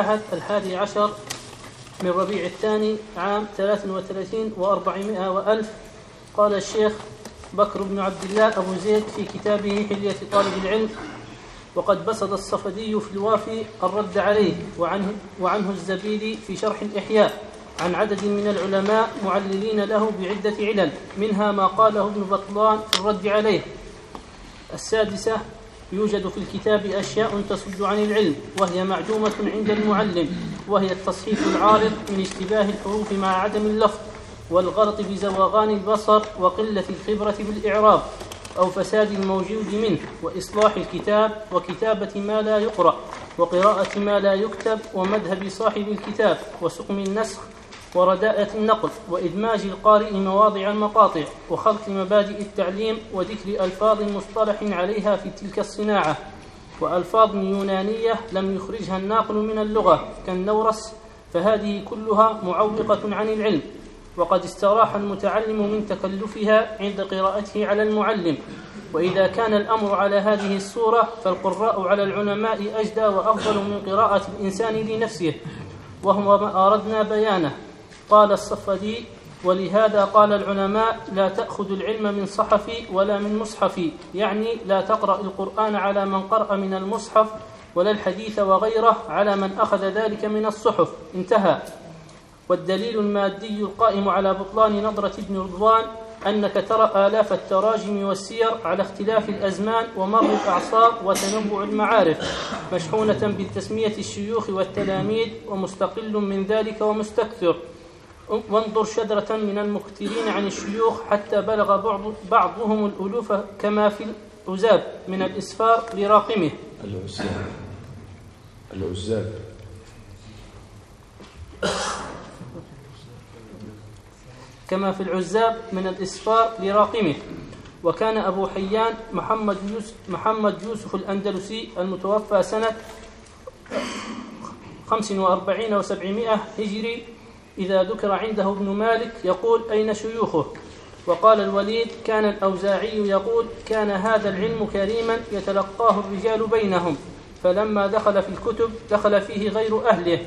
أحد الحادي عشر من ربيع الثاني عام 33 و400 وألف. قال الشيخ بكر بن عبد الله أبو زيد في كتابه حلية طالب العلم وقد بسط الصفدي في الوافي الرد عليه وعنه, وعنه الزبيدي في شرح الإحياء عن عدد من العلماء معللين له بعدة علل منها ما قاله ابن بطلان في الرد عليه. السادسة يوجد في الكتاب أشياء تصد عن العلم وهي معدومة عند المعلم وهي التصحيف العارض من اشتباه الحروف مع عدم اللفظ والغلط بزواغان البصر وقلة الخبرة بالإعراب أو فساد الموجود منه وإصلاح الكتاب وكتابة ما لا يقرأ وقراءة ما لا يكتب ومذهب صاحب الكتاب وسقم النسخ ورداءة النقل وإدماج القارئ مواضع المقاطع وخلق مبادئ التعليم وذكر ألفاظ مصطلح عليها في تلك الصناعة وألفاظ يونانية لم يخرجها الناقل من اللغة كالنورس فهذه كلها معوقة عن العلم وقد استراح المتعلم من تكلفها عند قراءته على المعلم. وإذا كان الأمر على هذه الصورة فالقراء على العلماء أجدى وأفضل من قراءة الإنسان لنفسه وهو ما أردنا بيانه. قال الصفدي ولهذا قال العلماء لا تأخذ العلم من صحف ولا من مصحف يعني لا تقرأ القرآن على من قرأ من المصحف ولا الحديث وغيره على من أخذ ذلك من الصحف. انتهى. والدليل المادي القائم على بطلان نظرة ابن رضوان أنك ترى آلاف التراجم والسير على اختلاف الأزمان ومر الأعصار وتنوع المعارف مشحونة بتسمية الشيوخ والتلاميذ ومستقل من ذلك ومستكثر. وانظر شدرة من المكثرين عن الشيوخ حتى بلغ بعض بعضهم الألوف كما في العزاب من الإسفار لراقمه. العزاب. العزاب. كما في العزاب من الإسفار لراقمه. وكان أبو حيان محمد يوسف, محمد يوسف الأندلسي المتوفى سنة 45 و700 هجري إذا ذكر عنده ابن مالك يقول أين شيوخه؟ وقال الوليد كان الأوزاعي يقول كان هذا العلم كريما يتلقاه الرجال بينهم فلما دخل في الكتب دخل فيه غير أهله.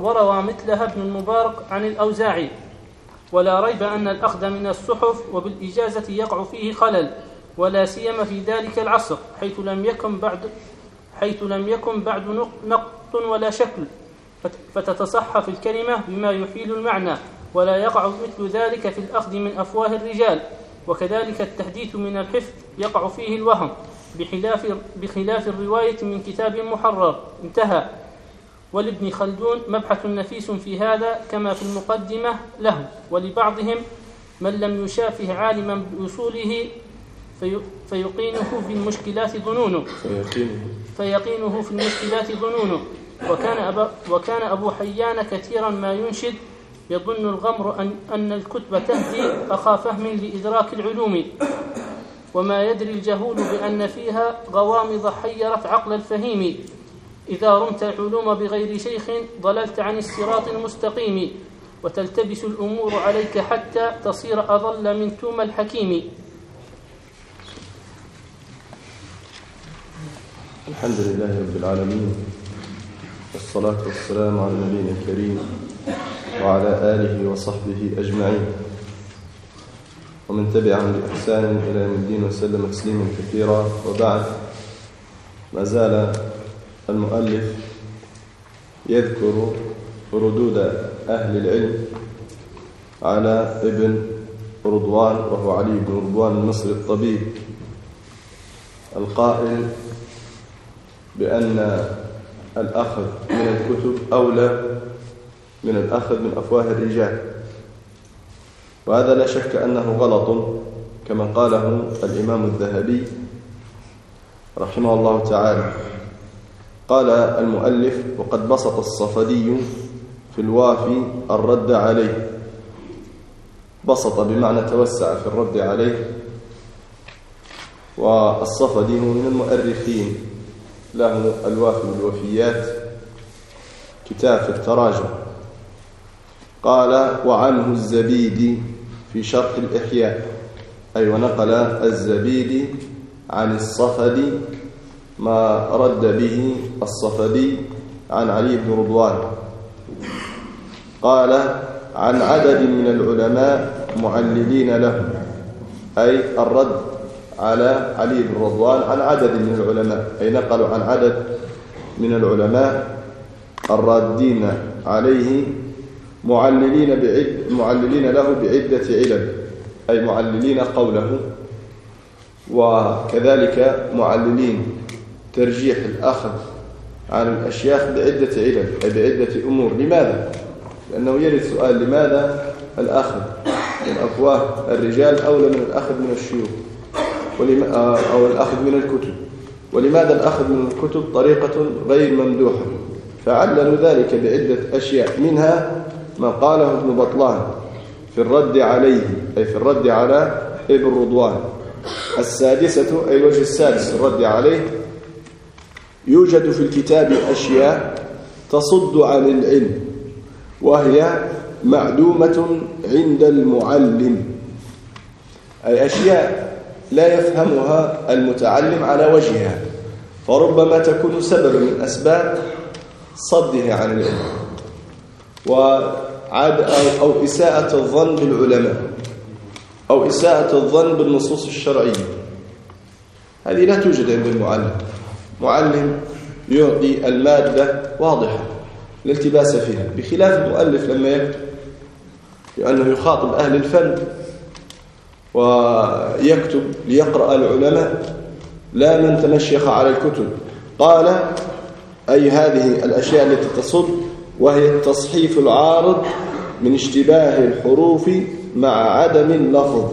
وروى مثلها ابن المبارك عن الأوزاعي. ولا ريب أن الأخذ من الصحف وبالإجازة يقع فيه خلل ولا سيما في ذلك العصر حيث لم يكن بعد حيث لم يكن بعد نقط ولا شكل. فتتصحف الكلمة بما يحيل المعنى ولا يقع مثل ذلك في الأخذ من أفواه الرجال وكذلك التحديث من الحفظ يقع فيه الوهم بخلاف بخلاف الرواية من كتاب محرر. انتهى. ولابن خلدون مبحث نفيس في هذا كما في المقدمة له ولبعضهم من لم يشافه عالما بأصوله في فيقينه في المشكلات ظنونه. فيقينه. فيقينه في المشكلات ظنونه. وكان, أبا وكان أبو حيان كثيرا ما ينشد يظن الغمر أن, أن الكتب تهدي أخا فهم لإدراك العلوم. وما يدري الجهول بأن فيها غوامض حيرت عقل الفهيم. إذا رمت العلوم بغير شيخ ضللت عن الصراط المستقيم. وتلتبس الأمور عليك حتى تصير أضل من توم الحكيم. الحمد لله رب العالمين. والصلاة والسلام على نبينا الكريم وعلى آله وصحبه أجمعين. ومن تبعهم بإحسان إلى يوم الدين وسلم تسليما كثيرا. وبعد ما زال المؤلف يذكر ردود أهل العلم على ابن رضوان وهو علي بن رضوان المصري الطبيب. القائل بأن الأخذ من الكتب أولى من الأخذ من أفواه الرجال. وهذا لا شك أنه غلط كما قاله الإمام الذهبي رحمه الله تعالى. قال المؤلف وقد بسط الصفدي في الوافي الرد عليه. بسط بمعنى توسع في الرد عليه. والصفدي من المؤرخين. له الوافي والوفيات. كتاب في التراجم قال وعنه الزبيدي في شرح الإحياء. أي ونقل الزبيدي عن الصفدي ما رد به الصفدي عن علي بن رضوان. قال عن عدد من العلماء معللين له أي الرد على علي بن رضوان عن عدد من العلماء أي نقلوا عن عدد من العلماء الرادين عليه معللين بعد معللين له بعدة علل أي معللين قوله وكذلك معللين ترجيح الأخذ عن الأشياخ بعدة علل أي بعدة أمور لماذا؟ لأنه يرد سؤال لماذا الأخذ من أفواه الرجال أولى من الأخذ من الشيوخ أو الأخذ من الكتب. ولماذا الأخذ من الكتب طريقة غير ممدوحة؟ فعللوا ذلك بعدة أشياء. منها ما قاله ابن بطلان في الرد عليه أي في الرد على ابن رضوان السادسة أي الوجه السادس الرد عليه يوجد في الكتاب أشياء تصد عن العلم وهي معدومة عند المعلم. أي أشياء لا يفهمها المتعلم على وجهها فربما تكون سببا من أسباب صده عن العلم وعاد أو, إساءة الظن بالعلماء أو إساءة الظن بالنصوص الشرعية. هذه لا توجد عند المعلم. معلم يعطي المادة واضحة لا التباس فيها بخلاف المؤلف لما يكتب لأنه يخاطب أهل الفن. ويكتب ليقرأ العلماء لا من تنشخ على الكتب. قال أي هذه الأشياء التي تصد وهي التصحيف العارض من اشتباه الحروف مع عدم اللفظ.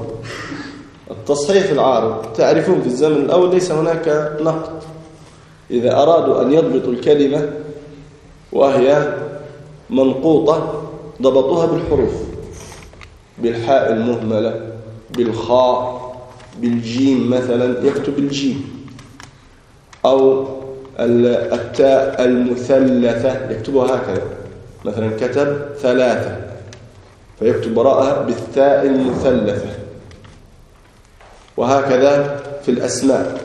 التصحيف العارض تعرفون في الزمن الأول ليس هناك نقد. إذا أرادوا أن يضبطوا الكلمة وهي منقوطة ضبطوها بالحروف بالحاء المهملة. بالخاء بالجيم مثلا يكتب الجيم. أو التاء المثلثة يكتبها هكذا. مثلا كتب ثلاثة فيكتب وراءها بالتاء المثلثة. وهكذا في الأسماء.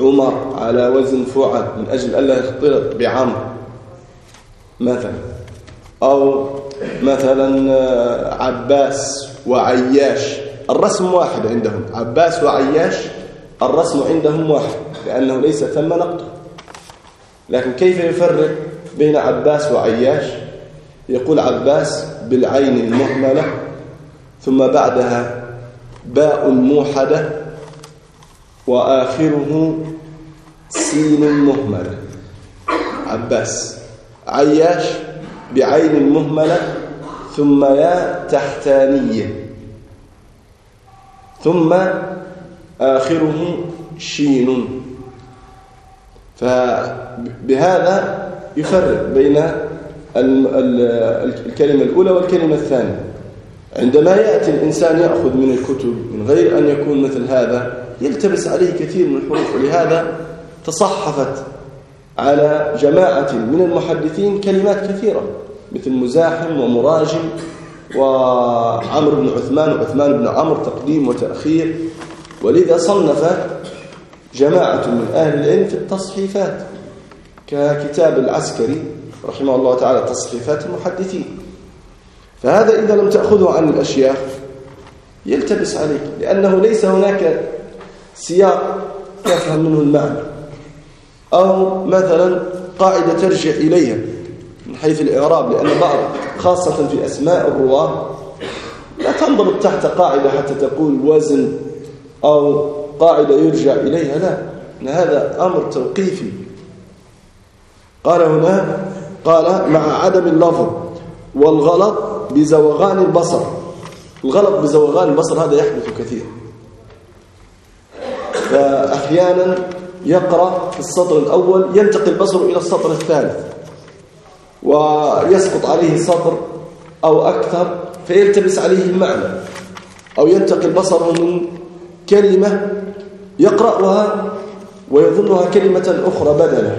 عمر على وزن فعل من أجل ألا يختلط بعمر مثلا. أو مثلا عباس وعياش. الرسم واحد عندهم. عباس وعياش الرسم عندهم واحد لأنه ليس ثم نقطة. لكن كيف يفرق بين عباس وعياش؟ يقول عباس بالعين المهملة ثم بعدها باء موحدة وآخره سين مهملة. عباس. عياش بعين مهملة ثم ياء تحتانية. ثم آخره شين. فبهذا يفرق بين الكلمة الأولى والكلمة الثانية. عندما يأتي الإنسان يأخذ من الكتب من غير أن يكون مثل هذا يلتبس عليه كثير من الحروف ولهذا تصحفت على جماعة من المحدثين كلمات كثيرة مثل مزاحم ومراجم وعمر بن عثمان وعثمان بن عمرو تقديم وتأخير. ولذا صنف جماعة من أهل العلم في التصحيفات ككتاب العسكري رحمه الله تعالى تصحيفات المحدثين. فهذا إذا لم تأخذه عن الأشياء يلتبس عليك لأنه ليس هناك سياق يفهم منه المعنى. أو مثلا قاعدة ترجع إليها من حيث الإعراب لأن بعض خاصة في أسماء الرواة لا تنضبط تحت قاعدة حتى تقول وزن أو قاعدة يرجع إليها لا هذا أمر توقيفي. قال هنا قال مع عدم اللفظ والغلط بزوغان البصر. الغلط بزوغان البصر هذا يحدث كثير. فأحيانا يقرأ في السطر الأول ينتقل البصر إلى السطر الثالث ويسقط عليه سطر أو أكثر فيلتبس عليه المعنى أو ينتقل بصره من كلمة يقرأها ويظنها كلمة أخرى بدلا.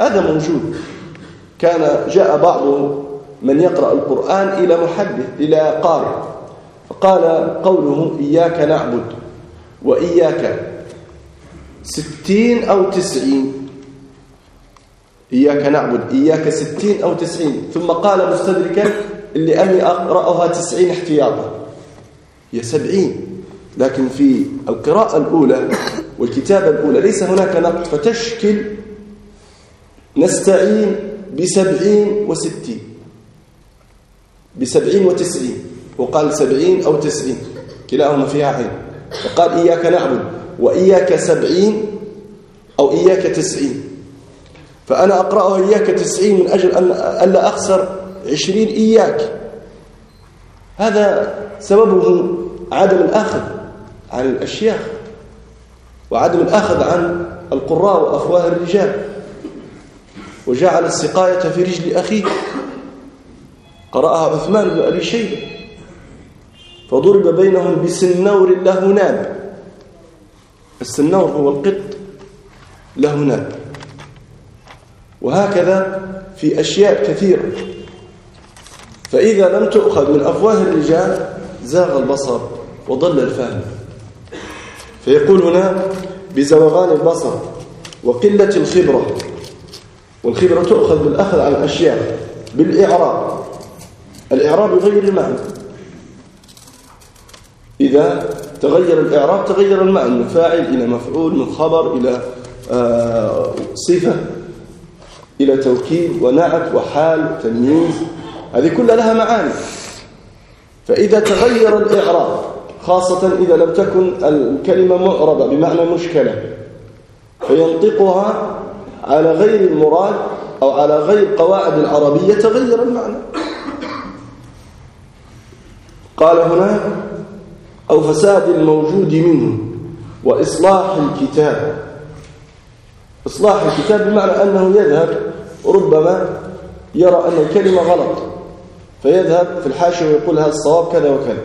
هذا موجود. كان جاء بعض من يقرأ القرآن إلى محدث إلى قارئ فقال قوله إياك نعبد وإياك ستين أو تسعين. إياك نعبد إياك ستين أو تسعين. ثم قال مستدركا اللي أني أقرأها تسعين احتياطا. هي سبعين. لكن في القراءة الأولى والكتابة الأولى ليس هناك نقد. فتشكل نستعين بسبعين وستين. بسبعين وتسعين. وقال سبعين أو تسعين. كلاهما فيها عين. وقال إياك نعبد. وإياك سبعين أو إياك تسعين. فأنا أقرأها إياك تسعين من أجل أن ألا أخسر عشرين إياك. هذا سببه عدم الأخذ عن الأشياخ وعدم الأخذ عن القراء وأفواه الرجال. وجعل السقاية في رجل أخيه. قرأها عثمان بن أبي شيبة. فضرب بينهم بسنور له ناب السنور هو القط له ناب. وهكذا في أشياء كثيرة. فإذا لم تؤخذ من أفواه الرجال زاغ البصر وضل الفهم. فيقول هنا بزوغان البصر وقلة الخبرة. والخبرة تؤخذ بالأخذ عن الأشياء بالإعراب. الإعراب يغير المعنى. إذا تغير الإعراب تغير المعنى من فاعل إلى مفعول من خبر إلى آه، صفة إلى توكيد ونعت وحال وتمييز. هذه كلها لها معاني. فإذا تغير الإعراب خاصة إذا لم تكن الكلمة معربة بمعنى مشكلة فينطقها على غير المراد أو على غير قواعد العربية تغير المعنى. قال هنا أو فساد الموجود منه وإصلاح الكتاب. إصلاح الكتاب بمعنى أنه يذهب ربما يرى أن الكلمة غلط فيذهب في الحاشية ويقول هذا الصواب كذا وكذا.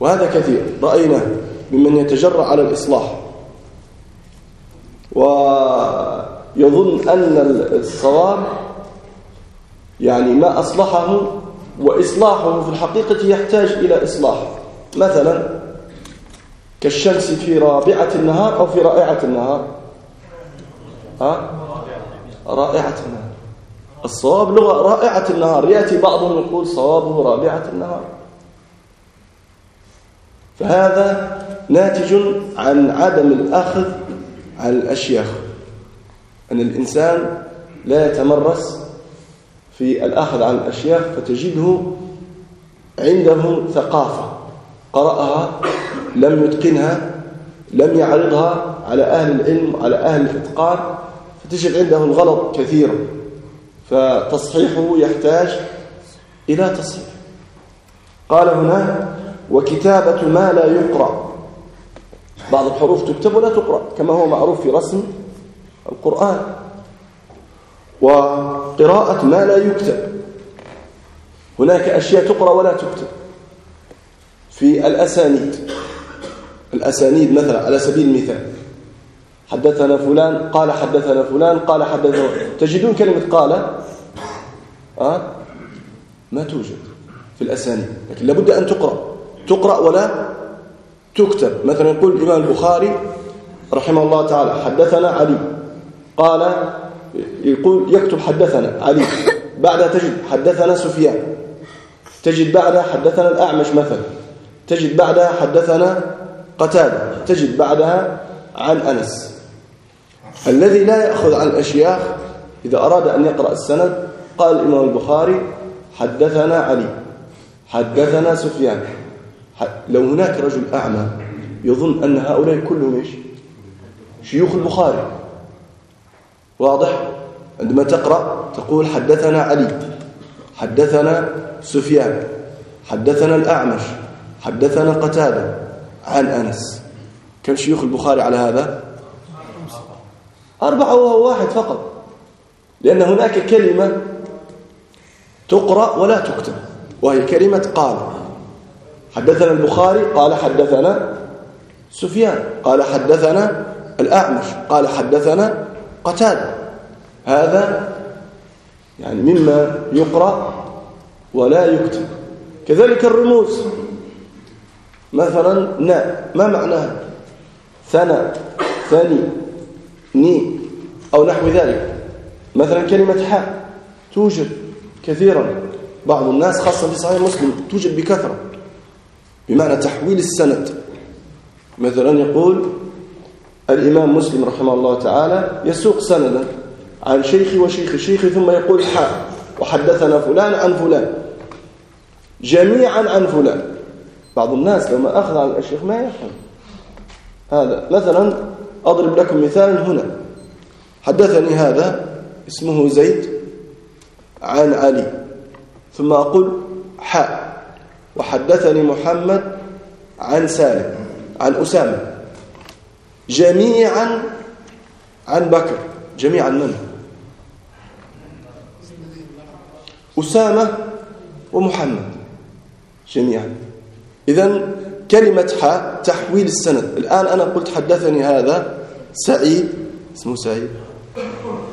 وهذا كثير. رأينا ممن يتجرأ على الإصلاح. ويظن أن الصواب يعني ما أصلحه وإصلاحه في الحقيقة يحتاج إلى إصلاح. مثلا كالشمس في رابعة النهار أو في رائعة النهار. ها؟ رائعة النهار. الصواب لغة رائعة النهار. يأتي بعضهم يقول صوابه رابعة النهار. فهذا ناتج عن عدم الأخذ عن الأشياخ. أن الإنسان لا يتمرس في الأخذ عن الأشياخ فتجده عنده ثقافة. قرأها لم يتقنها لم يعرضها على أهل العلم على أهل الإتقان فتجد عنده الغلط كثيرا. فتصحيحه يحتاج إلى تصحيح. قال هنا وكتابة ما لا يقرأ. بعض الحروف تكتب ولا تقرأ كما هو معروف في رسم القرآن. وقراءة ما لا يكتب. هناك أشياء تقرأ ولا تكتب. في الأسانيد. الأسانيد مثلا على سبيل المثال. حدثنا فلان قال حدثنا فلان قال حدثنا تجدون كلمة قال؟ أه؟ ما توجد في الأسانيد. لكن لابد أن تقرأ. تقرأ ولا تكتب. مثلا يقول الإمام البخاري رحمه الله تعالى حدثنا علي. قال يقول يكتب حدثنا علي. بعدها تجد حدثنا سفيان. تجد بعدها حدثنا الأعمش مثلا. تجد بعدها حدثنا قتادة تجد بعدها عن أنس. الذي لا يأخذ عن الأشياخ إذا أراد أن يقرأ السند قال الإمام البخاري حدثنا علي حدثنا سفيان. لو هناك رجل أعمى يظن أن هؤلاء كلهم إيش؟ شيوخ البخاري. واضح؟ عندما تقرأ تقول حدثنا علي حدثنا سفيان حدثنا الأعمش حدثنا قتادة عن أنس. كم شيوخ البخاري على هذا؟ أربعة وهو واحد فقط. لأن هناك كلمة تقرأ ولا تكتب وهي كلمة قال. حدثنا البخاري قال حدثنا سفيان قال حدثنا الأعمش قال حدثنا قتادة. هذا يعني مما يقرأ ولا يكتب. كذلك الرموز. مثلا نا. ما معناها ثنى ثني ني أو نحو ذلك؟ مثلا كلمة حاء توجد كثيرا. بعض الناس خاصة في صحيح مسلم توجد بكثرة بمعنى تحويل السند. مثلا يقول الإمام مسلم رحمه الله تعالى يسوق سندا عن شيخي وشيخ شيخي ثم يقول حاء وحدثنا فلان عن فلان. جميعا عن فلان. بعض الناس لما أخذ عن الشيخ ما يفهم. هذا مثلا أضرب لكم مثالا هنا. حدثني هذا اسمه زيد عن علي. ثم أقول حاء. وحدثني محمد عن سالم عن أسامة. جميعا عن بكر. جميعا من أسامة ومحمد. جميعا. إذا كلمة حاء تحويل السند. الآن أنا قلت حدثني هذا سعيد اسمه سعيد.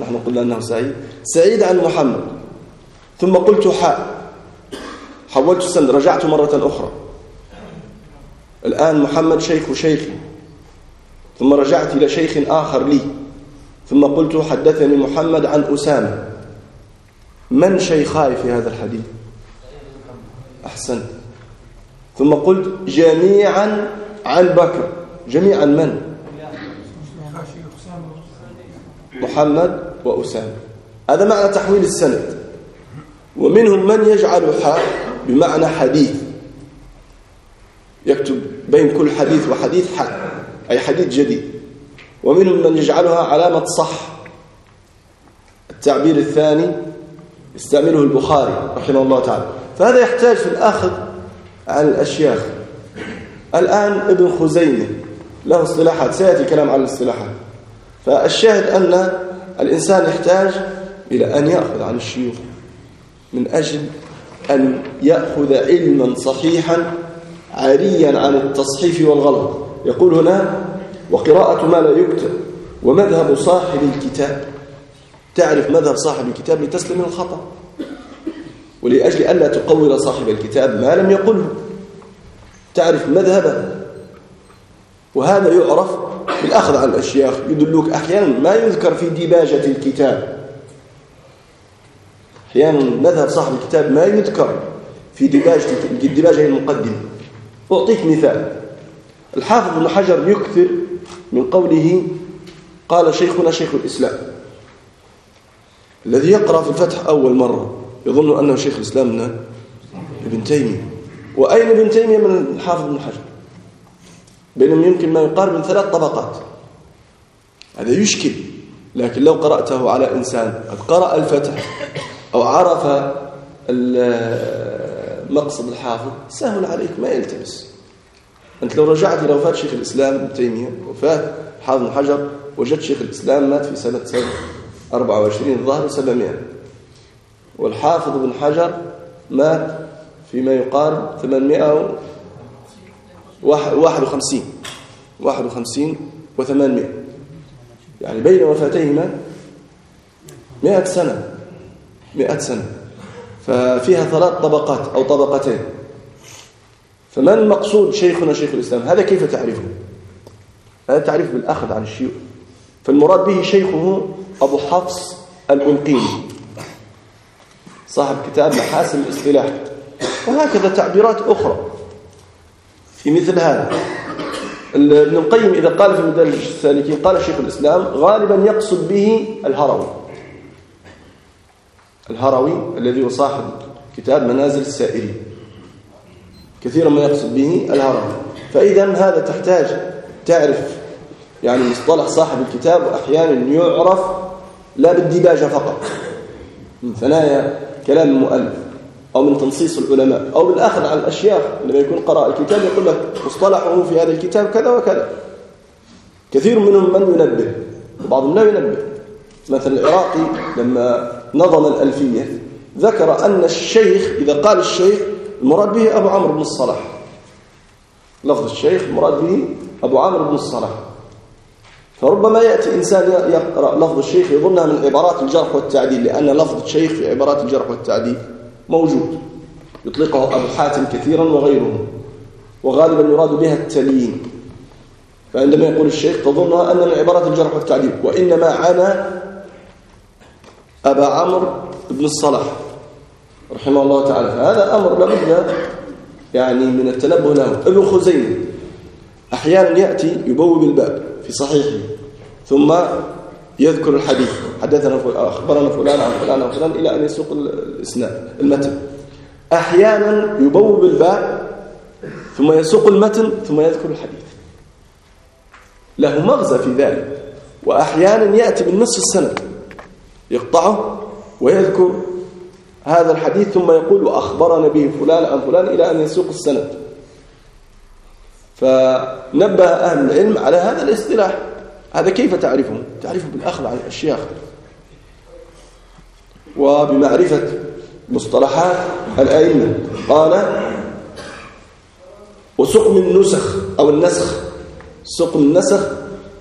نحن قلنا أنه سعيد. سعيد عن محمد. ثم قلت حاء حولت السند رجعت مرة أخرى. الآن محمد شيخ شيخي ثم رجعت إلى شيخ آخر لي. ثم قلت حدثني محمد عن أسامة. من شيخاي في هذا الحديث؟ أحسنت. ثم قلت جميعا عن بكر. جميعا من؟ محمد وأسامة. هذا معنى تحويل السند. ومنهم من يجعل حاء بمعنى حديث. يكتب بين كل حديث وحديث حاء أي حديث جديد. ومنهم من يجعلها علامة صح. التعبير الثاني يستعمله البخاري رحمه الله تعالى. فهذا يحتاج في الأخذ الأشياخ. الآن ابن خزيمة له اصطلاحات سيأتي كلام عن الاصطلاحات. فالشاهد أن الإنسان يحتاج إلى أن يأخذ عن الشيوخ من أجل أن يأخذ علما صحيحا عاريا عن التصحيف والغلط. يقول هنا وقراءة ما لا يكتب ومذهب صاحب الكتاب. تعرف مذهب صاحب الكتاب لتسلم من الخطأ. ولأجل ألا تقول صاحب الكتاب ما لم يقله. تعرف مذهبه. وهذا يعرف بالأخذ عن الأشياخ يدلوك أحيانا ما يذكر في ديباجة الكتاب. أحيانا مذهب صاحب الكتاب ما يذكر في ديباجة الديباجة المقدمة. أعطيك مثال. الحافظ ابن حجر يكثر من قوله قال شيخنا شيخ الإسلام. الذي يقرأ في الفتح أول مرة يظن أنه شيخ الإسلام ابن تيمية. وأين ابن تيمية من الحافظ ابن حجر؟ بينهم يمكن ما يقارب من ثلاث طبقات. هذا يشكل لكن لو قرأته على إنسان قد قرأ الفتح أو عرف مقصد الحافظ سهل عليك ما يلتبس أنت لو رجعت إلى وفاة شيخ الإسلام ابن تيمية وفاة حافظ بن حجر وجدت شيخ الإسلام مات في سنة 24 الظهر 700 والحافظ بن حجر مات فيما يقارب 851 51 و800 يعني بين وفاتيهما 100 سنة 100 سنة. ففيها ثلاث طبقات أو طبقتين. فما المقصود شيخنا شيخ الإسلام؟ هذا كيف تعرفه؟ هذا تعرف بالأخذ عن الشيوخ. فالمراد به شيخه أبو حفص الأنقيني صاحب كتاب محاسن الاصطلاح. وهكذا تعبيرات أخرى في مثل هذا. ابن القيم إذا قال في مدرج السالكين قال شيخ الإسلام غالبا يقصد به الهروي. الهروي الذي هو صاحب كتاب منازل السائرين كثيرا ما يقصد به الهروي. فإذا هذا تحتاج تعرف يعني مصطلح صاحب الكتاب وأحيانا يعرف لا بالديباجة فقط. من ثنايا كلام المؤلف. أو من تنصيص العلماء أو بالأخذ على الأشياخ لما يكون قرأ الكتاب يقول لك مصطلحه في هذا الكتاب كذا وكذا. كثير منهم من ينبه وبعضهم لا ينبه. مثلا العراقي لما نظم الألفية ذكر أن الشيخ إذا قال الشيخ المراد به أبو عمرو بن الصلاح. لفظ الشيخ المراد به أبو عمرو بن الصلاح. فربما يأتي إنسان يقرأ لفظ الشيخ يظنها من عبارات الجرح والتعديل لأن لفظ الشيخ في عبارات الجرح والتعديل. موجود. يطلقه أبو حاتم كثيرا وغيره وغالبا يراد بها التليين. فعندما يقول الشيخ تظنها أن من عبارات الجرح والتعديل وإنما عنا أبا عمرو بن الصلاح رحمه الله تعالى. فهذا أمر لابد يعني من التنبه له. ابن خزيمة أحيانا يأتي يبوب الباب في صحيحه. ثم يذكر الحديث. حدثنا أخبرنا فلان عن فلان عن فلان إلى أن يسوق الإسناد المتن. أحيانا يبوب الباب ثم يسوق المتن ثم يذكر الحديث. له مغزى في ذلك. وأحيانا يأتي بالنصف السند يقطعه ويذكر هذا الحديث ثم يقول وأخبرنا به فلان عن فلان إلى أن يسوق السند. فنبه أهل العلم على هذا الاصطلاح. هذا كيف تعرفه؟ تعرفه بالأخذ عن الأشياخ وبمعرفة مصطلحات الأئمة. قال وسقم النسخ أو النسخ. سقم النسخ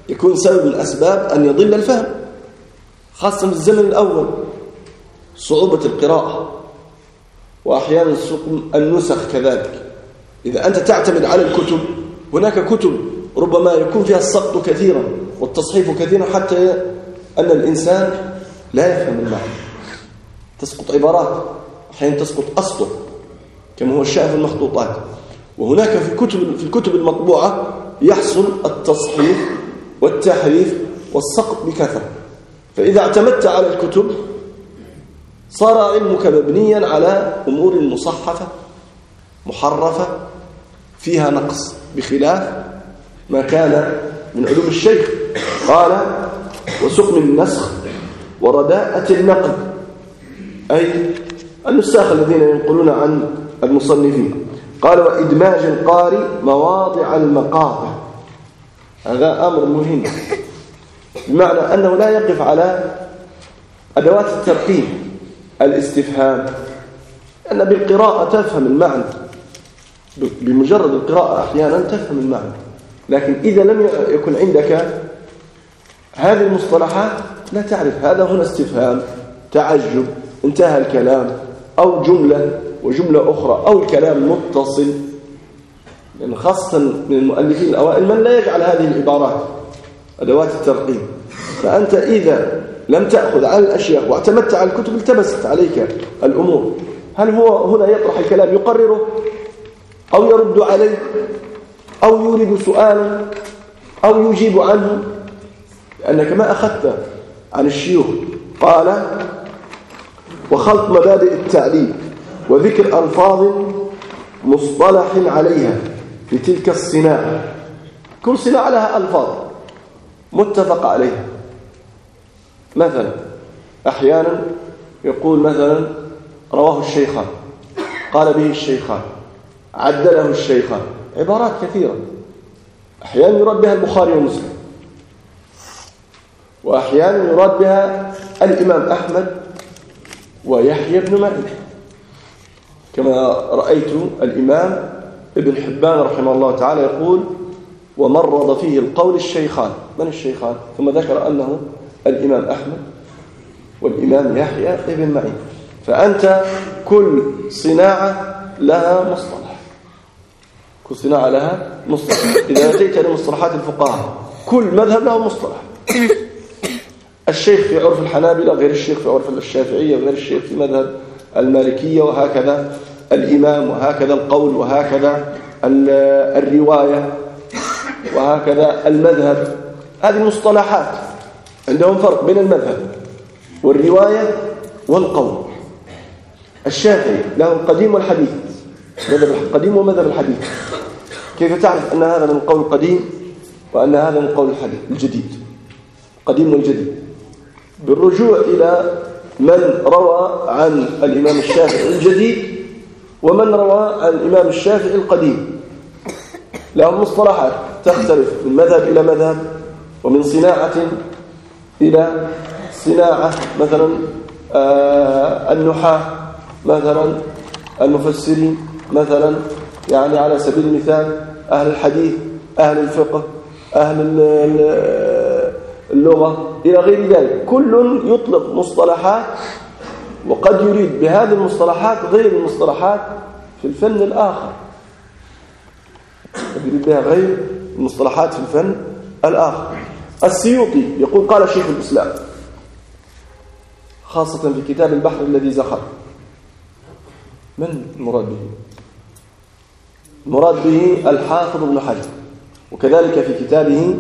يكون سبب من أسباب أن يضل الفهم خاصة في الزمن الأول. صعوبة القراءة. وأحيانا سقم النسخ كذلك. إذا أنت تعتمد على الكتب هناك كتب ربما يكون فيها السقط كثيرا. والتصحيف كثيرا حتى أن الإنسان لا يفهم المعنى. تسقط عبارات أحيانا تسقط أسطر كما هو الشأن في المخطوطات. وهناك في الكتب في الكتب المطبوعة يحصل التصحيف والتحريف والسقط بكثرة. فإذا اعتمدت على الكتب صار علمك مبنيا على أمور مصحفة محرفة فيها نقص بخلاف ما كان من علوم الشيخ. قال وسقم النسخ ورداءة النقل أي النساخ الذين ينقلون عن المصنفين. قال وإدماج القارئ مواضع المقاطع. هذا أمر مهم. بمعنى أنه لا يقف على أدوات الترقيم الاستفهام. أن بالقراءة تفهم المعنى. بمجرد القراءة أحيانا تفهم المعنى. لكن إذا لم يكن عندك هذه المصطلحات لا تعرف. هذا هنا استفهام تعجب انتهى الكلام أو جملة وجملة أخرى أو الكلام متصل. لأن خاصة من المؤلفين الأوائل من لا يجعل هذه العبارات أدوات الترقيم. فأنت إذا لم تأخذ على الأشياء واعتمدت على الكتب التبست عليك الأمور. هل هو هنا يطرح الكلام يقرره أو يرد عليه؟ أو يورد سؤالا أو يجيب عنه لأنك ما أخذت عن الشيوخ. قال وخلط مبادئ التعليم وذكر ألفاظ مصطلح عليها لتلك الصناعة. كل صناعة لها ألفاظ متفق عليها. مثلا أحيانا يقول مثلا رواه الشيخان. قال به الشيخان عدله الشيخان. عبارات كثيرة. أحيانا يراد بها البخاري ومسلم. وأحيانا يراد بها الإمام أحمد ويحيى بن معين كما رأيت الإمام ابن حبان رحمه الله تعالى يقول ومرض فيه القول الشيخان. من الشيخان؟ ثم ذكر أنه الإمام أحمد والإمام يحيى ابن معين. فأنت كل صناعة لها مصطلح صناعة لها مصطلح. إذا أتيت لمصطلحات الفقهاء كل مذهب له مصطلح. الشيخ في عرف الحنابلة غير الشيخ في عرف الشافعية وغير الشيخ في مذهب المالكية وهكذا الإمام وهكذا القول وهكذا الرواية وهكذا المذهب. هذه المصطلحات عندهم فرق بين المذهب والرواية والقول. الشافعي له القديم والحديث. مذهب القديم ومذهب الحديث. كيف تعرف أن هذا من القول القديم وأن هذا من القول الحديث الجديد؟ القديم والجديد. بالرجوع إلى من روى عن الإمام الشافعي الجديد ومن روى عن الإمام الشافعي القديم. لهم مصطلحات تختلف من مذهب إلى مذهب ومن صناعة إلى صناعة. مثلا آه النحاة مثلا المفسرين. مثلا يعني على سبيل المثال أهل الحديث أهل الفقه أهل اللغة إلى غير ذلك. كل يطلق مصطلحات وقد يريد بهذه المصطلحات غير المصطلحات في الفن الآخر. يريد بها غير المصطلحات في الفن الآخر. السيوطي يقول قال شيخ الإسلام خاصة في كتاب البحر الذي زخر من المراد به؟ المراد به الحافظ ابن حجر. وكذلك في كتابه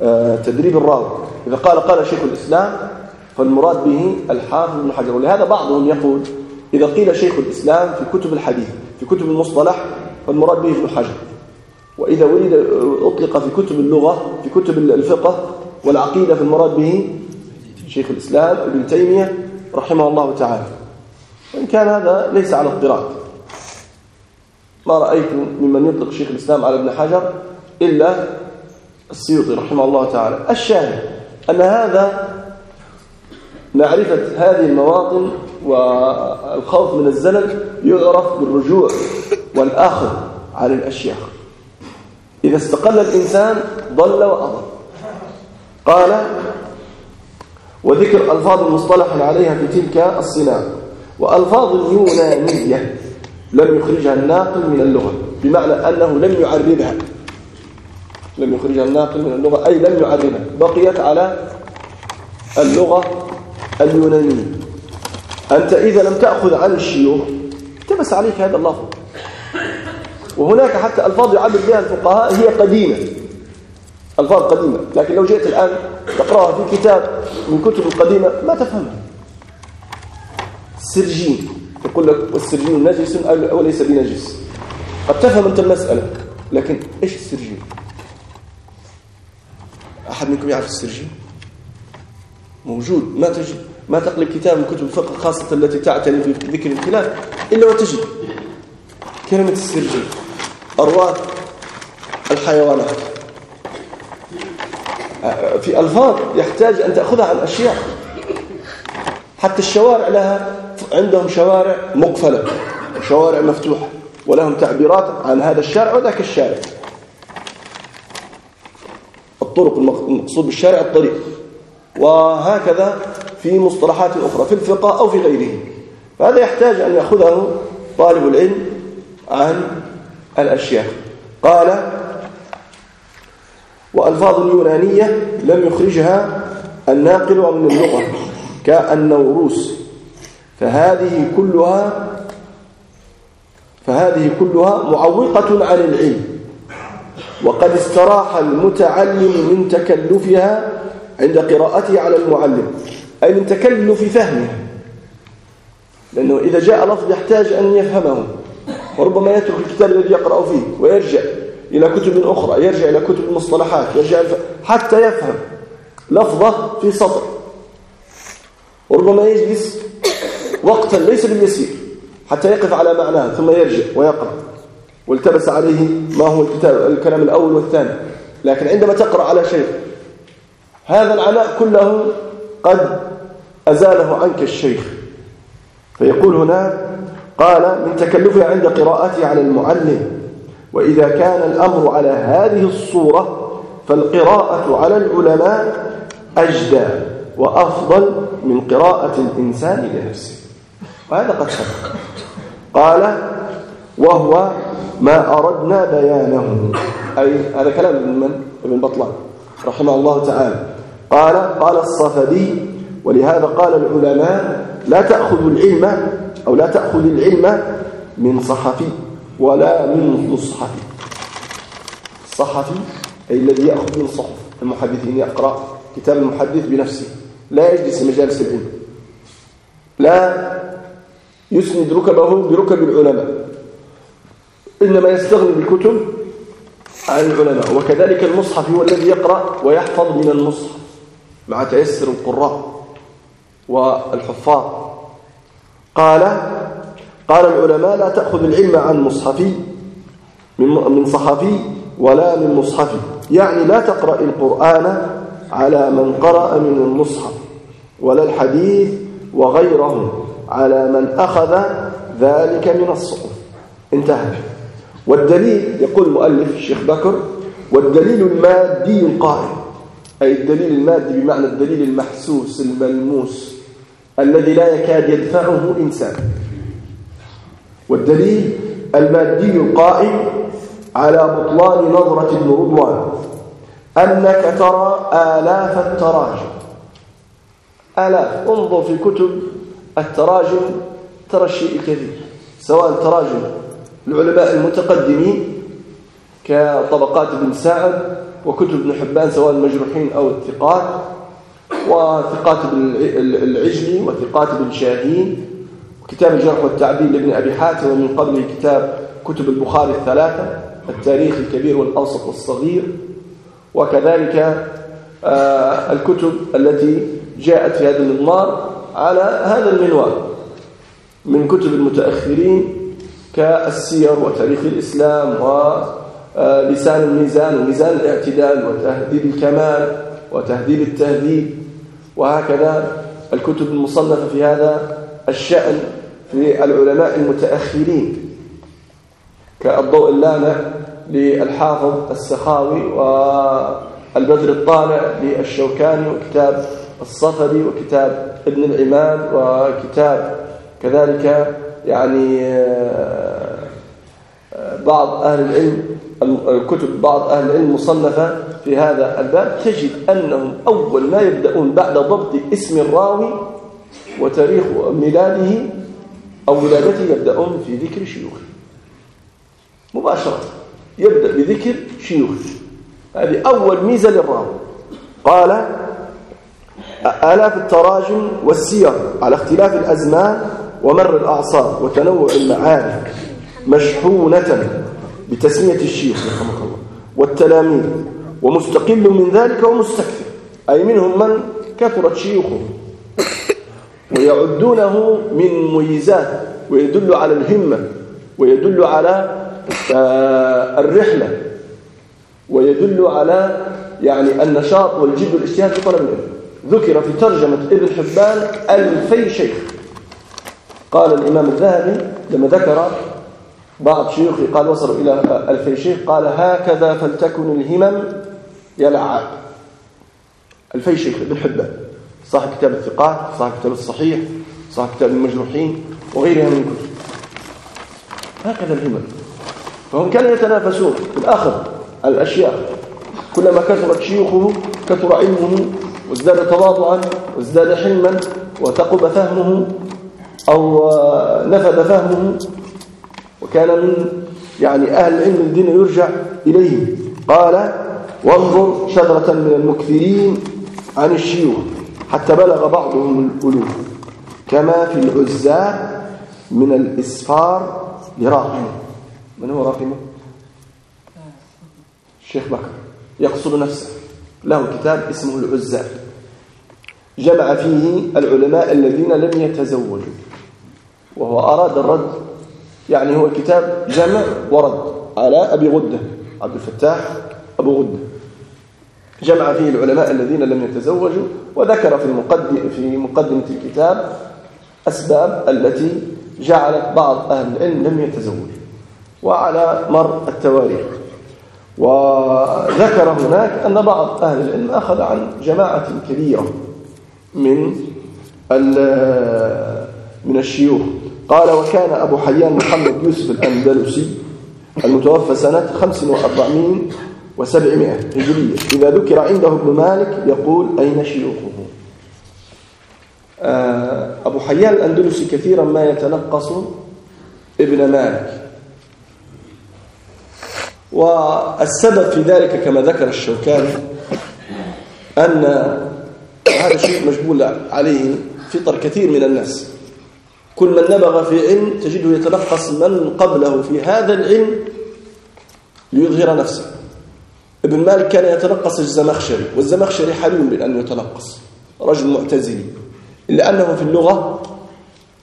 آه، تدريب الراوي. إذا قال قال شيخ الإسلام فالمراد به الحافظ ابن حجر. ولهذا بعضهم يقول إذا قيل شيخ الإسلام في كتب الحديث في كتب المصطلح فالمراد به ابن حجر. وإذا ولد أطلق في كتب اللغة في كتب الفقه والعقيدة فالمراد به شيخ الإسلام ابن تيمية رحمه الله تعالى. وإن كان هذا ليس على اضطراد. ما رأيت ممن يطلق شيخ الإسلام على ابن حجر إلا السيوطي رحمه الله تعالى. الشاهد أن هذا معرفة هذه المواطن والخوف من الزلل يعرف بالرجوع والأخذ على الأشياء. إذا استقل الإنسان ضل وأضل. قال وذكر ألفاظ مصطلح عليها في تلك الصناعة. وألفاظ يونانية. لم يخرجها الناقل من اللغة بمعنى أنه لم يعربها لم يخرجها الناقل من اللغة أي لم يعربها بقيت على اللغة اليونانية. أنت إذا لم تأخذ عن الشيوخ التبس عليك هذا اللفظ وهناك حتى ألفاظ يعبر بها الفقهاء هي قديمة. ألفاظ قديمة لكن لو جئت الآن تقرأها في كتاب من كتب القديمة ما تفهمها. السرجين يقول لك والسرجين نجس أو ليس بنجس. قد تفهم أنت المسألة لكن إيش السرجين أحد منكم يعرف السرجين موجود. ما تجد ما تقلب كتاب من كتب الفقه خاصة التي تعتني في ذكر الخلاف إلا وتجد كلمة السرجين أرواح الحيوانات. في ألفاظ يحتاج أن تأخذها عن أشياء. حتى الشوارع لها عندهم شوارع مقفلة. وشوارع مفتوحة ولهم تعبيرات عن هذا الشارع وذاك الشارع. الطرق المقصود بالشارع الطريق. وهكذا في مصطلحات أخرى في الفقه أو في غيره. فهذا يحتاج أن يأخذه طالب العلم عن الأشياء. قال وألفاظ يونانية لم يخرجها الناقل من اللغة كالنوروس فهذه كلها فهذه كلها معوقة عن العلم. وقد استراح المتعلم من تكلفها عند قراءته على المعلم أي من تكلف فهمه. لأنه إذا جاء لفظ يحتاج أن يفهمه وربما يترك الكتاب الذي يقرأ فيه ويرجع إلى كتب أخرى يرجع إلى كتب المصطلحات يرجع حتى يفهم لفظة في سطر. وربما يجلس وقتا ليس باليسير حتى يقف على معناه ثم يرجع ويقرأ. والتبس عليه ما هو الكتاب الكلام الأول والثاني. لكن عندما تقرأ على شيء هذا العناء كله قد أزاله عنك الشيخ. فيقول هنا قال من تكلفه عند قراءته على المعلم وإذا كان الأمر على هذه الصورة فالقراءة على العلماء أجدى وأفضل من قراءة الإنسان لنفسه. وهذا قد سبق. قال وهو ما أردنا بيانه. أي هذا كلام من؟ ابن بطلان رحمه الله تعالى. قال قال الصفدي ولهذا قال العلماء لا تأخذ العلم أو لا تأخذ العلم من صحفي ولا من مصحف الصحفي أي الذي يأخذ من صحف. المحدثين يقرأ كتاب المحدث بنفسه. لا يجلس مجالس العلم. لا يسند ركبه بركب العلماء. إنما يستغني بالكتب عن العلماء. وكذلك المصحف هو الذي يقرأ ويحفظ من المصحف مع تيسر القراء والحفاظ. قال قال العلماء لا تأخذ العلم عن مصحفي من صحفي ولا من مصحفي. يعني لا تقرأ القرآن على من قرأ من المصحف ولا الحديث وغيره. على من أخذ ذلك من الصحف. انتهى. والدليل يقول المؤلف الشيخ بكر والدليل المادي القائم أي الدليل المادي بمعنى الدليل المحسوس الملموس الذي لا يكاد يدفعه إنسان. والدليل المادي القائم على بطلان نظرة ابن رضوان أنك ترى آلاف التراجم. آلاف. انظر في كتب التراجم ترى الشيء الكثير سواء تراجم العلماء المتقدمين كطبقات ابن سعد وكتب ابن حبان سواء المجروحين أو الثقات وثقات ابن العجلي وثقات ابن شاهين وكتاب الجرح والتعديل لابن أبي حاتم ومن قبله كتاب كتب البخاري الثلاثة التاريخ الكبير والأوسط والصغير وكذلك آه، الكتب التي جاءت في هذا المضمار على هذا المنوال من كتب المتأخرين كالسير وتاريخ الإسلام ولسان الميزان وميزان الاعتدال وتهذيب الكمال وتهذيب التهذيب وهكذا الكتب المصنفة في هذا الشأن في العلماء المتأخرين كالضوء اللامع للحافظ السخاوي والبدر الطالع للشوكاني وكتاب الصفدي وكتاب ابن العماد وكتاب كذلك يعني آه، بعض أهل العلم الكتب بعض أهل العلم مصنفة في هذا الباب. تجد أنهم أول ما يبدأون بعد ضبط اسم الراوي وتاريخ ميلاده أو ولادته يبدأون في ذكر شيوخه مباشرة يبدأ بذكر شيوخه هذه أول ميزة للراوي. قال آلاف التراجم والسير على اختلاف الأزمان ومر الأعصار وتنوع المعارك مشحونة بتسمية الشيخ رحمه الله والتلاميذ ومستقل من ذلك ومستكثر. أي منهم من كثرت شيوخه ويعدونه من مميزات ويدل على الهمة ويدل على آه، الرحلة ويدل على يعني النشاط والجد والإجتهاد في طلب العلم. ذكر في ترجمة ابن حبان ألفي شيخ. قال الإمام الذهبي لما ذكر بعض شيوخه قال وصلوا إلى ألفي شيخ قال هكذا فلتكن الهمم يلعب. ألفي شيخ ابن حبان صاحب كتاب الثقات صاحب كتاب الصحيح صاحب كتاب المجروحين وغيرها من الكتب هكذا الهمم. فهم كانوا يتنافسون. في الأخذ الأشياء كلما كثرت شيوخه كثر علمه وازداد تواضعا وازداد حلما وثقب فهمه أو نفذ فهمه. وكان من يعني أهل العلم الذين يرجع إليه. قال وانظر شجرة من المكثرين عن الشيوخ حتى بلغ بعضهم الألوف كما في العزاء من الإسفار لراقمه من هو راقمه؟ الشيخ بكر. يقصد نفسه. له كتاب اسمه العزاء جمع فيه العلماء الذين لم يتزوجوا. وهو أراد الرد. يعني هو كتاب جمع ورد على أبي غدة. عبد الفتاح أبو غدة. جمع فيه العلماء الذين لم يتزوجوا. وذكر في المقدم في مقدمة الكتاب أسباب التي جعلت بعض أهل العلم لم يتزوجوا. وعلى مر التواريخ. وذكر هناك أن بعض أهل العلم أخذ عن جماعة كبيرة من من الشيوخ. قال وكان أبو حيان محمد يوسف الأندلسي المتوفى سنة 45 و700 هجرية. إذا ذكر عنده ابن مالك يقول أين شيوخه؟ آه، أبو حيان الأندلسي كثيرا ما يتنقص ابن مالك. والسبب في ذلك كما ذكر الشوكاني أن هذا شيء مجبول عليه فطر كثير من الناس. كل من نبغ في علم تجده يتنقص من قبله في هذا العلم ليظهر نفسه. ابن مالك كان يتنقص الزمخشري والزمخشري حليم بأن يتنقص رجل معتزلي إلا أنه في اللغة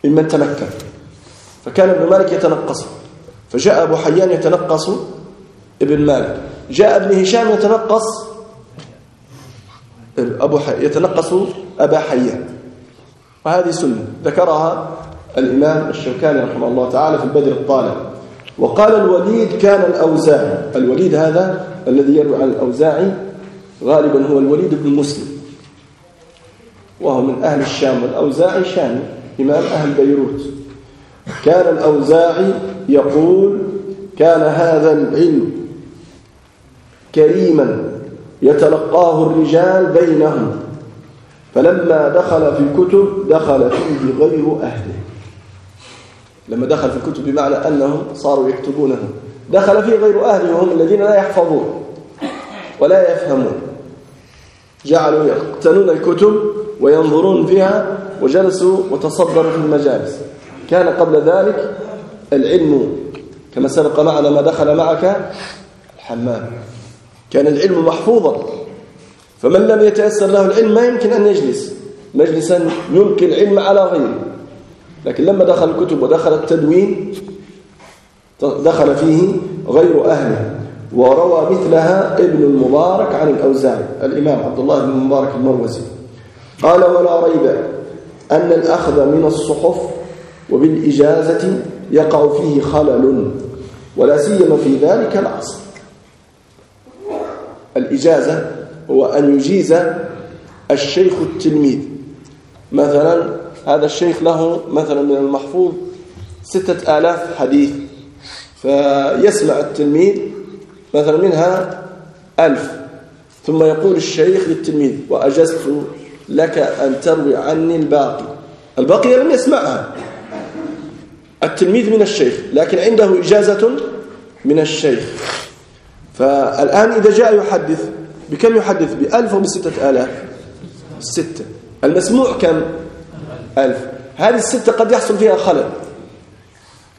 ممن تمكن. فكان ابن مالك يتنقصه فجاء أبو حيان يتنقص ابن مالك. جاء ابن هشام يتنقص. أبو حي... يتنقص أبا حيان وهذه سنة. ذكرها الإمام الشوكاني رحمه الله تعالى في البدر الطالب. وقال الوليد كان الأوزاعي. الوليد هذا الذي يروي عن الأوزاعي غالبا هو الوليد بن مسلم. وهو من أهل الشام. والأوزاعي شامي. إمام أهل بيروت. كان الأوزاعي يقول كان هذا العلم كريما يتلقاه الرجال بينهم فلما دخل في الكتب دخل فيه غير أهله. لما دخل في الكتب بمعنى أنهم صاروا يكتبونه دخل فيه غير أهله وهم الذين لا يحفظون ولا يفهمون. جعلوا يقتنون الكتب وينظرون فيها وجلسوا وتصدروا في المجالس. كان قبل ذلك العلم كما سبق معنا ما دخل معك الحمام. كان العلم محفوظا. فمن لم يتيسر له العلم ما يمكن أن يجلس. مجلسا يلقي العلم على غيره. لكن لما دخل الكتب ودخل التدوين دخل فيه غير أهله. وروى مثلها ابن المبارك عن الأوزاعي الإمام عبد الله بن المبارك المروزي. قال ولا ريب أن الأخذ من الصحف وبالإجازة يقع فيه خلل ولا سيما في ذلك العصر. الإجازة هو أن يجيز الشيخ التلميذ. مثلا هذا الشيخ له مثلا من المحفوظ ستة آلاف حديث فيسمع التلميذ مثلا منها ألف. ثم يقول الشيخ للتلميذ وأجزت لك أن تروي عني الباقي. الباقي لم يسمعها. التلميذ من الشيخ لكن عنده إجازة من الشيخ. فالآن إذا جاء يحدث بكم يحدث؟ بألف أو بستة آلاف ستة. المسموع كم؟ ألف. هذه الستة قد يحصل فيها خلل.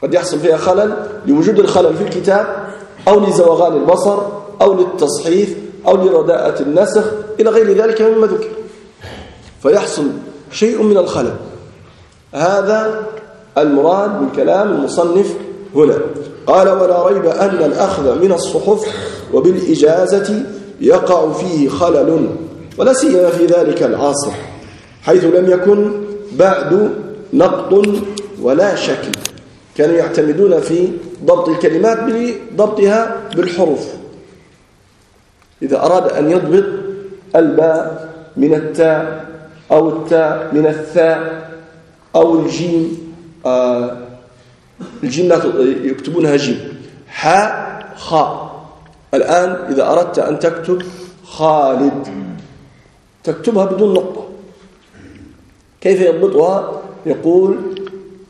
قد يحصل فيها خلل لوجود الخلل في الكتاب أو لزوغان البصر أو للتصحيف أو لرداءة النسخ إلى غير ذلك مما ذكر. فيحصل شيء من الخلل. هذا المراد من كلام المصنف هنا. قال ولا ريب أن الأخذ من الصحف وبالإجازة يقع فيه خلل ولا سيما في ذلك العصر حيث لم يكن بعد نقط ولا شكل كانوا يعتمدون في ضبط الكلمات بضبطها بالحروف. إذا أراد أن يضبط الباء من التاء أو التاء من الثاء أو الجيم آه الجيم يكتبونها جيم. حاء خاء الآن إذا أردت أن تكتب خالد. تكتبها بدون نقطة. كيف يضبطها؟ يقول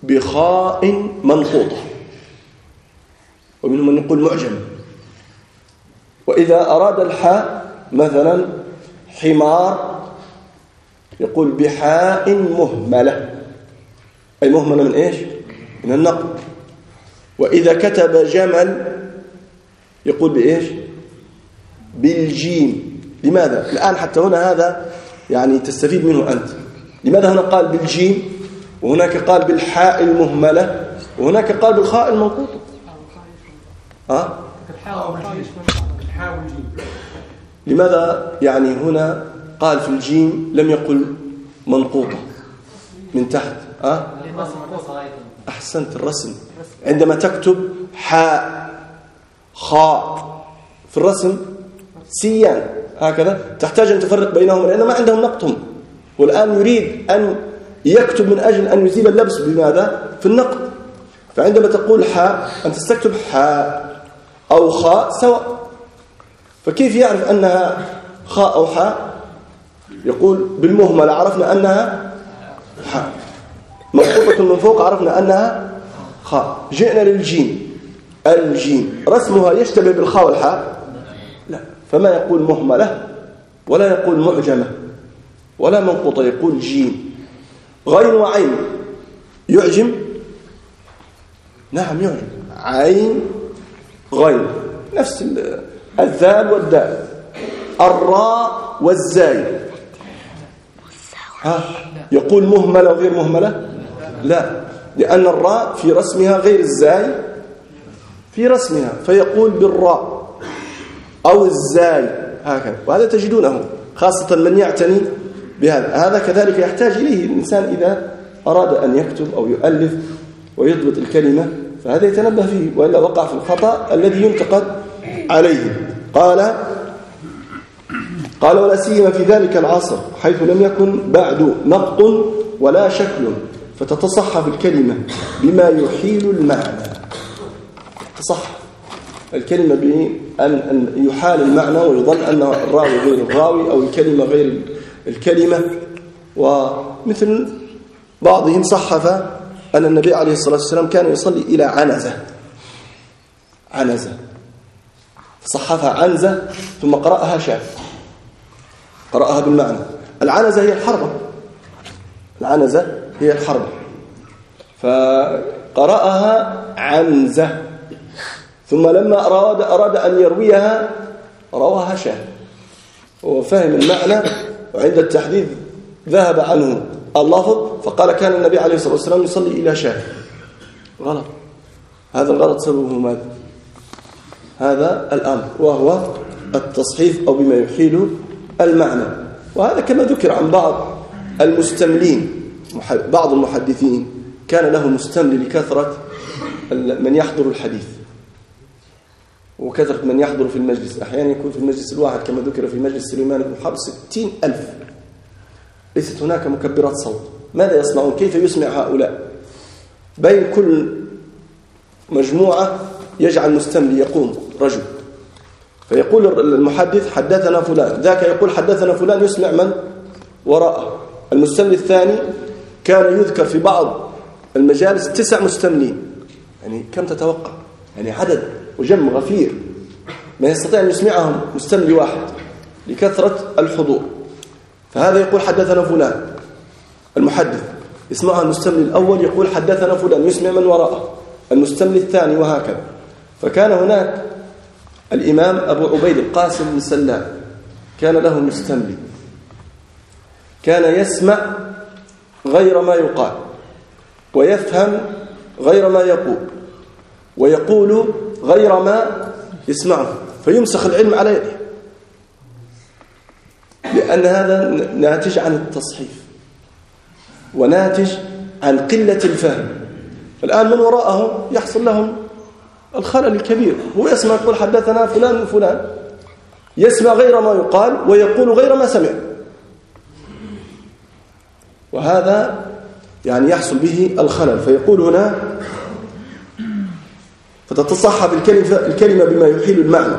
بخاء منقوطة. ومنهم من يقول معجم. وإذا أراد الحاء مثلا حمار يقول بحاء مهملة. أي مهملة من إيش؟ من النقل وإذا كتب جمل يقول بإيش؟ بالجيم لماذا؟ الآن حتى هنا هذا يعني تستفيد منه أنت لماذا هنا قال بالجيم وهناك قال بالحاء المهملة وهناك قال بالخاء المنقوطة ها؟ لماذا يعني هنا قال في الجيم لم يقل منقوطة من تحت ها؟ أحسنت الرسم. عندما تكتب حاء خاء في الرسم سيان هكذا. تحتاج أن تفرق بينهم لأن ما عندهم نقطهم والآن يريد أن يكتب من أجل أن يزيل اللبس بماذا؟ في النقط فعندما تقول حاء أنت تكتب حاء أو خاء سواء. فكيف يعرف أنها خاء أو حاء؟ يقول بالمهملة عرفنا أنها حاء. منقوطة من فوق عرفنا أنها خاء جئنا للجيم. الجيم. رسمها يشتبه بالخاء والحاء. لا. فما يقول مهملة ولا يقول معجمة ولا منقوطة يقول جيم. غين وعين. يعجم؟ نعم يعجم. عين غين. نفس الذال والدال. الراء والزاي. ها؟ يقول مهملة وغير مهملة؟ لا لأن الراء في رسمها غير الزاي. في رسمها فيقول بالراء أو الزاي هكذا وهذا تجدونه خاصة من يعتني بهذا. هذا كذلك يحتاج إليه الإنسان إذا أراد أن يكتب أو يؤلف ويضبط الكلمة فهذا يتنبه فيه وإلا وقع في الخطأ الذي ينتقد عليه. قال قال ولا سيما في ذلك العصر حيث لم يكن بعد نقط ولا شكل. فتتصحف الكلمة بما يحيل المعنى. تصحف الكلمة بأن يحال المعنى ويظن أن الراوي غير الراوي أو الكلمة غير الكلمة. ومثل بعضهم صحف أن النبي عليه الصلاة والسلام كان يصلي إلى عنزة. عنزة. صحفها عنزة ثم قرأها شاف. قرأها بالمعنى. العنزة هي الحربة العنزة هي الحربة فقرأها عنزة. ثم لما أراد, أراد أن يرويها رواها شاه هو فهم المعنى وعند التحديث ذهب عنه اللفظ فقال كان النبي عليه الصلاة والسلام يصلي إلى شاه غلط. هذا الغلط سببه ماذا؟ هذا الأمر وهو التصحيف أو بما يحيل المعنى. وهذا كما ذكر عن بعض المستملين. بعض المحدثين كان له مستمل لكثرة من يحضر الحديث. وكثرة من يحضر في المجلس. أحيانا يكون في المجلس الواحد كما ذكر في مجلس سليمان بن حرب ستين ألف. ليست هناك مكبرات صوت. ماذا يصنعون؟ كيف يسمع هؤلاء؟ بين كل مجموعة يجعل مستملي يقوم رجل. فيقول المحدث حدثنا فلان. ذاك يقول حدثنا فلان يسمع من؟ وراءه. المستملي الثاني كان يذكر في بعض المجالس تسع مستملين يعني كم تتوقع؟ يعني عدد وجم غفير. ما يستطيع أن يسمعهم مستملي واحد لكثرة الحضور. فهذا يقول حدثنا فلان المحدث. يسمعها المستملي الأول يقول حدثنا فلان يسمع من وراءه. المستملي الثاني وهكذا. فكان هناك الإمام أبو عبيد القاسم بن سلام. كان له مستملي كان يسمع غير ما يقال ويفهم غير ما يقول ويقول غير ما يسمعه فيمسخ العلم على يده. لأن هذا ناتج عن التصحيف وناتج عن قلة الفهم. فالآن من وراءهم يحصل لهم الخلل الكبير هو يسمع يقول حدثنا فلان وفلان يسمع غير ما يقال ويقول غير ما سمع. وهذا يعني يحصل به الخلل. فيقول هنا فتتصحف الكلمة بما يحيل المعنى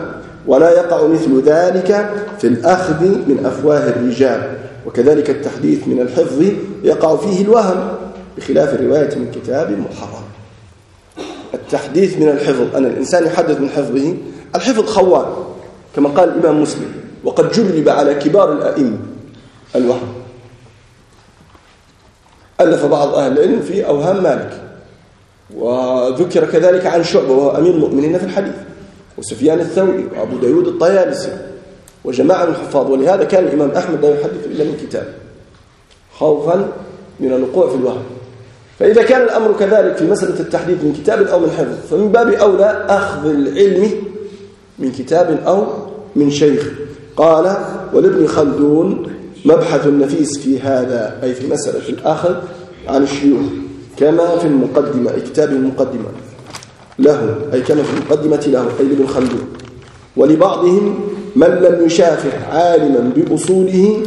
ولا يقع مثل ذلك في الأخذ من أفواه الرجال. وكذلك التحديث من الحفظ يقع فيه الوهم بخلاف الرواية من كتاب محرم. التحديث من الحفظ أن الإنسان يحدث من حفظه. الحفظ خوان كما قال الإمام مسلم وقد جرب على كبار الأئمة الوهم. ألف بعض أهل العلم في أوهام مالك. وذكر كذلك عن شعبة وهو أمير المؤمنين في الحديث وسفيان الثوري وأبو داود الطيالسي وجماعة من الحفاظ ولهذا كان الإمام أحمد لا يحدث إلا من كتاب خوفا من الوقوع في الوهم. فإذا كان الأمر كذلك في مسألة التحديث من كتاب أو من حفظ فمن باب أولى أخذ العلم من كتاب أو من شيخ. قال ولابن خلدون مبحث نفيس في هذا أي في مسألة الأخذ عن الشيوخ كما في المقدمة أي كتاب المقدمة له أي كما في المقدمة له أي لابن خلدون. ولبعضهم من لم يشافع عالما بأصوله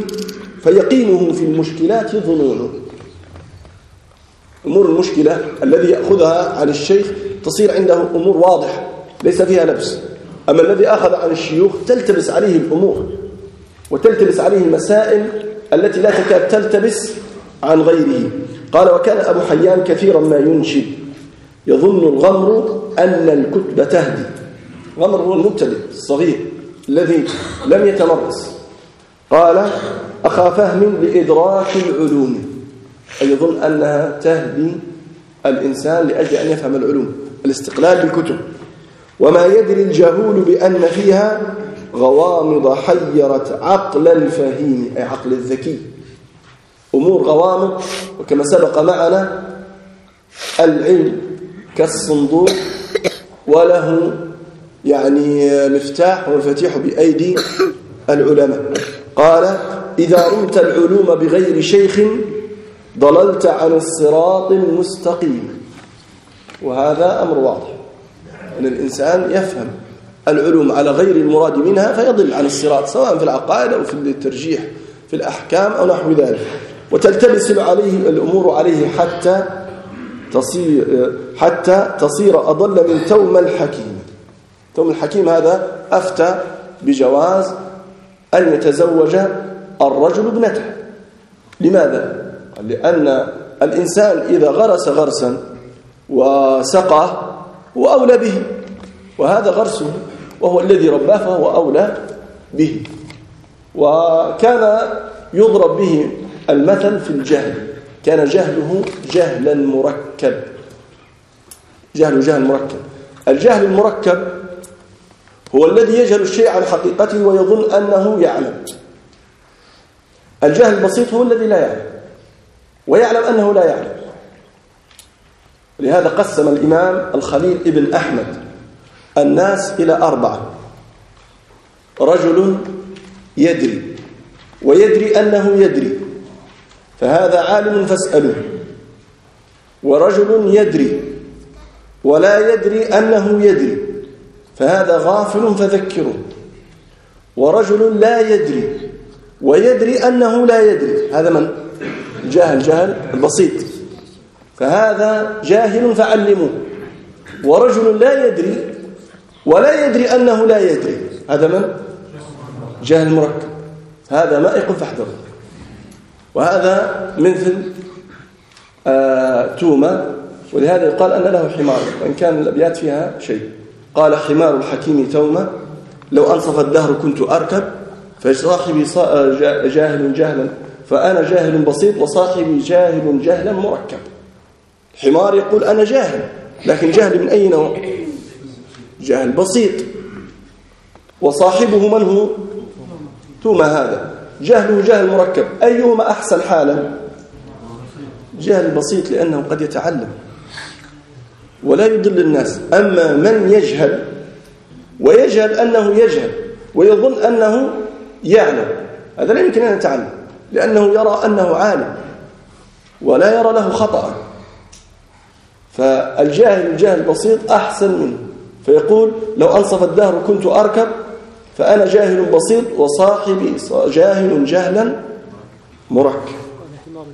فيقينه في المشكلات ظنونه. أمور المشكلة الذي يأخذها عن الشيخ تصير عنده أمور واضحة ليس فيها لبس أما الذي أخذ عن الشيوخ تلتبس عليه الأمور. وتلتبس عليه المسائل التي لا تكاد تلتبس عن غيره. قال وكان أبو حيان كثيرا ما ينشد. يظن الغمر أن الكتب تهدي. غمر هو المبتدئ الصغير الذي لم يتمرس. قال أخا فهم لإدراك العلوم. أي يظن أنها تهدي الإنسان لأجل أن يفهم العلوم. الاستقلال بالكتب. وما يدري الجهول بأن فيها غوامض حيرت عقل الفهيم أي عقل الذكي. أمور غوامض وكما سبق معنا العلم كالصندوق وله يعني مفتاح ومفاتيح بأيدي العلماء. قال إذا رمت العلوم بغير شيخ ضللت عن الصراط المستقيم. وهذا أمر واضح. أن الإنسان يفهم. العلوم على غير المراد منها فيضل عن الصراط سواء في العقائد أو في الترجيح في الأحكام أو نحو ذلك. وتلتبس عليه الأمور عليه حتى تصير حتى تصير أضل من توم الحكيم. توم الحكيم هذا أفتى بجواز أن يتزوج الرجل ابنته. لماذا؟ لأن الإنسان إذا غرس غرسا وسقاه هو أولى به وهذا غرسه. وهو الذي رباه فهو أولى به. وكان يضرب به المثل في الجهل. كان جهله جهلا مركب جهل جهل مركب. الجهل المركب هو الذي يجهل الشيء عن حقيقته ويظن أنه يعلم. الجهل البسيط هو الذي لا يعلم. ويعلم أنه لا يعلم. لهذا قسم الإمام الخليل ابن أحمد الناس إلى أربعة. رجل يدري ويدري أنه يدري فهذا عالم فاسأله ورجل يدري ولا يدري أنه يدري فهذا غافل فذكره ورجل لا يدري ويدري أنه لا يدري. هذا من؟ جاهل جهل البسيط فهذا جاهل فعلموه. ورجل لا يدري ولا يدري أنه لا يدري. هذا من؟ جاهل مركب. هذا مائق فاحذره وهذا مثل آه تومة. ولهذا يقال أن له حمار وإن كان الأبيات فيها شيء. قال حمار الحكيم تومة لو أنصف الدهر كنت أركب فصاحبي جاهل جهلا. فأنا جاهل بسيط وصاحبي جاهل جهلا مركب. حمار يقول أنا جاهل لكن جهل من أي نوع؟ جهل بسيط. وصاحبه من هو؟ توما هذا. جهله جهل مركب. أيهما أحسن حالا؟ جهل بسيط لأنه قد يتعلم. ولا يضل الناس. أما من يجهل ويجهل أنه يجهل ويظن أنه يعلم. هذا لا يمكن أن يتعلم لأنه يرى أنه عالم ولا يرى له خطأ. فالجاهل الجاهل البسيط أحسن منه. فيقول لو أنصف الدهر كنت أركب فأنا جاهل بسيط وصاحبي جاهل جهلا مركب.